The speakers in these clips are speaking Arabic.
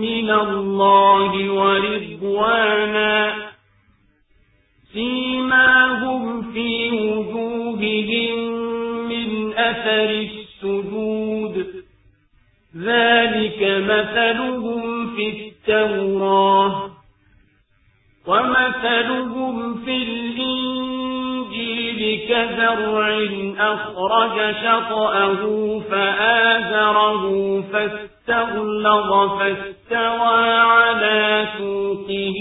من الله ورضوانا سيماهم في وجوههم من أثر السجود. ذلك مثلهم في التوراة ومثلهم في الإنجيل كزرع أخرج شطأه فآزره فاستغلظ فاستوى على سوقه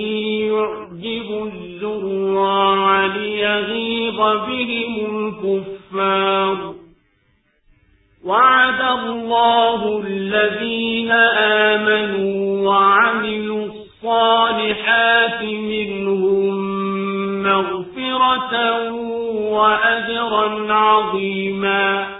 يعجب الزراع ليغيظ بهم الكفار. وعد الله الذين آمنوا وعملوا الصالحات منهم مغفرة وأجرا عظيما.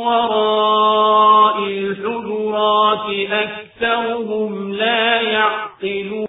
وراء